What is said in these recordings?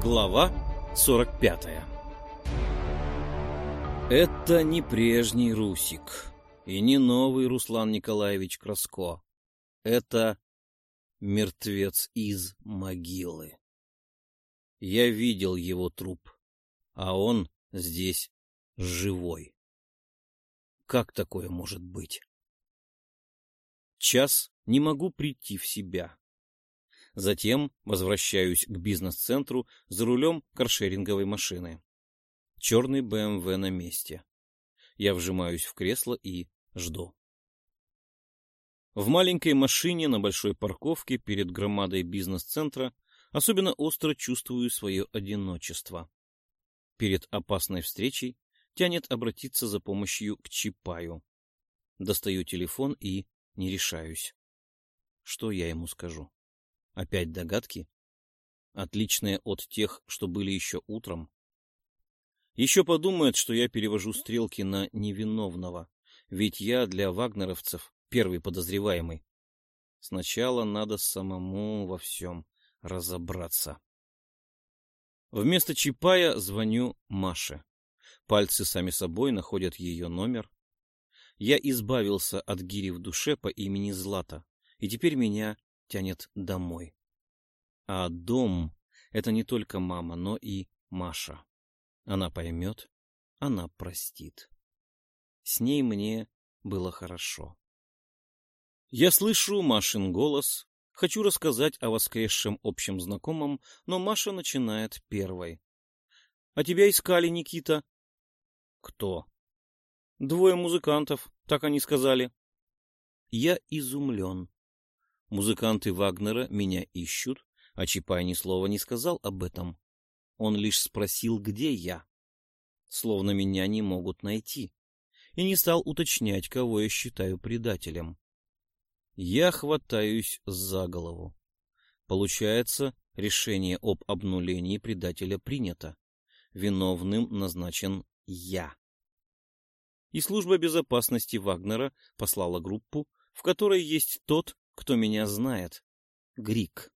Глава 45 Это не прежний Русик и не новый Руслан Николаевич Краско. Это мертвец из могилы. Я видел его труп, а он здесь живой. Как такое может быть? Час не могу прийти в себя. Затем возвращаюсь к бизнес-центру за рулем каршеринговой машины. Черный БМВ на месте. Я вжимаюсь в кресло и жду. В маленькой машине на большой парковке перед громадой бизнес-центра особенно остро чувствую свое одиночество. Перед опасной встречей тянет обратиться за помощью к Чапаю. Достаю телефон и не решаюсь. Что я ему скажу? Опять догадки? Отличные от тех, что были еще утром? Еще подумает, что я перевожу стрелки на невиновного, ведь я для вагнеровцев первый подозреваемый. Сначала надо самому во всем разобраться. Вместо Чапая звоню Маше. Пальцы сами собой находят ее номер. Я избавился от гири в душе по имени Злата, и теперь меня тянет домой. А дом — это не только мама, но и Маша. Она поймет, она простит. С ней мне было хорошо. Я слышу Машин голос, хочу рассказать о воскресшем общем знакомом, но Маша начинает первой. — А тебя искали, Никита? — Кто? — Двое музыкантов, так они сказали. Я изумлен. Музыканты Вагнера меня ищут, а Чапай ни слова не сказал об этом. Он лишь спросил, где я. Словно меня не могут найти. И не стал уточнять, кого я считаю предателем. Я хватаюсь за голову. Получается, решение об обнулении предателя принято. Виновным назначен я. И служба безопасности Вагнера послала группу, в которой есть тот, кто меня знает. Грик.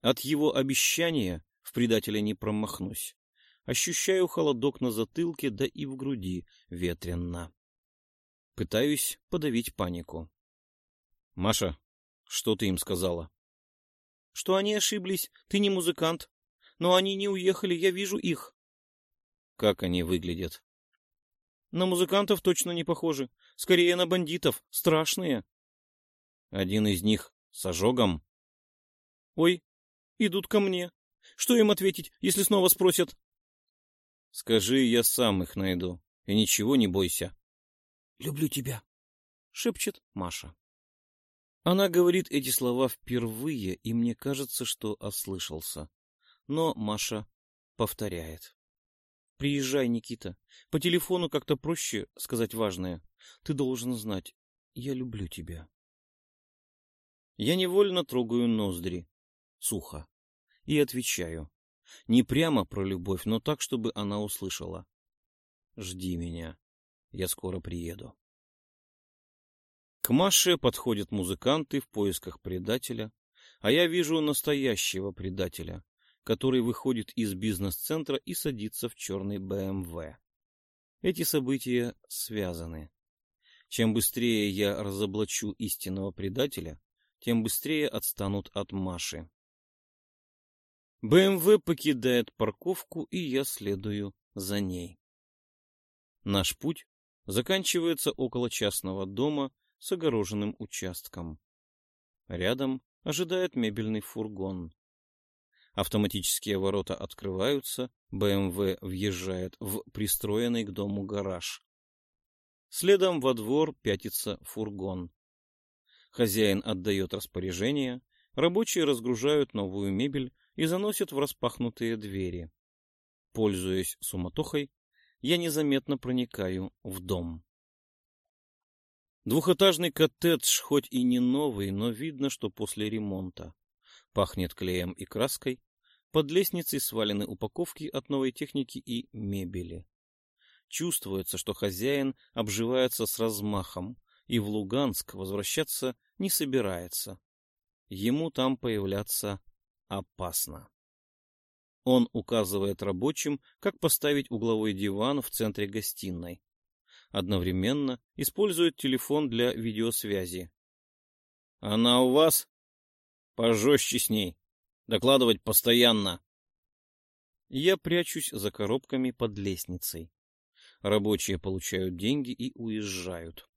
От его обещания в предателя не промахнусь. Ощущаю холодок на затылке, да и в груди ветренно. Пытаюсь подавить панику. — Маша, что ты им сказала? — Что они ошиблись, ты не музыкант. Но они не уехали, я вижу их. — Как они выглядят? — На музыкантов точно не похожи. Скорее на бандитов. Страшные. Один из них с ожогом. Ой, идут ко мне. Что им ответить, если снова спросят? Скажи, я сам их найду. И ничего не бойся. Люблю тебя, шепчет Маша. Она говорит эти слова впервые, и мне кажется, что ослышался. Но Маша повторяет. Приезжай, Никита. По телефону как-то проще сказать важное. Ты должен знать, я люблю тебя. Я невольно трогаю ноздри. Сухо. И отвечаю. Не прямо про любовь, но так, чтобы она услышала. Жди меня. Я скоро приеду. К Маше подходят музыканты в поисках предателя, а я вижу настоящего предателя, который выходит из бизнес-центра и садится в черный БМВ. Эти события связаны. Чем быстрее я разоблачу истинного предателя, тем быстрее отстанут от Маши. БМВ покидает парковку, и я следую за ней. Наш путь заканчивается около частного дома с огороженным участком. Рядом ожидает мебельный фургон. Автоматические ворота открываются, БМВ въезжает в пристроенный к дому гараж. Следом во двор пятится фургон. Хозяин отдает распоряжение, рабочие разгружают новую мебель и заносят в распахнутые двери. Пользуясь суматохой, я незаметно проникаю в дом. Двухэтажный коттедж хоть и не новый, но видно, что после ремонта. Пахнет клеем и краской, под лестницей свалены упаковки от новой техники и мебели. Чувствуется, что хозяин обживается с размахом и в Луганск возвращаться не собирается. Ему там появляться опасно. Он указывает рабочим, как поставить угловой диван в центре гостиной. Одновременно использует телефон для видеосвязи. — Она у вас? Пожестче с ней. Докладывать постоянно. Я прячусь за коробками под лестницей. Рабочие получают деньги и уезжают.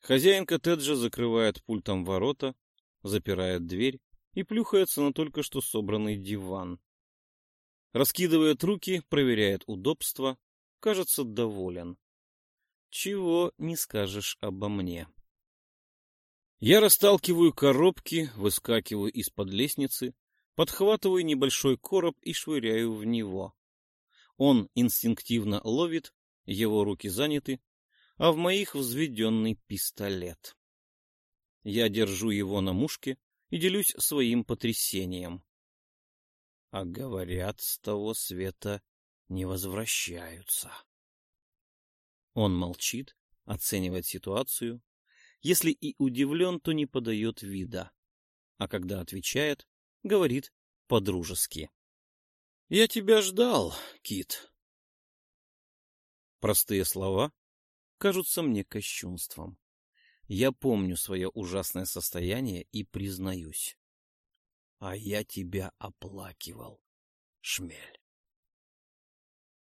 Хозяин коттеджа закрывает пультом ворота, запирает дверь и плюхается на только что собранный диван. Раскидывает руки, проверяет удобство, кажется доволен. Чего не скажешь обо мне. Я расталкиваю коробки, выскакиваю из-под лестницы, подхватываю небольшой короб и швыряю в него. Он инстинктивно ловит, его руки заняты, а в моих взведенный пистолет. Я держу его на мушке и делюсь своим потрясением. А говорят, с того света не возвращаются. Он молчит, оценивает ситуацию. Если и удивлен, то не подает вида. А когда отвечает, говорит по-дружески. — Я тебя ждал, Кит. Простые слова кажутся мне кощунством. Я помню свое ужасное состояние и признаюсь. А я тебя оплакивал, шмель.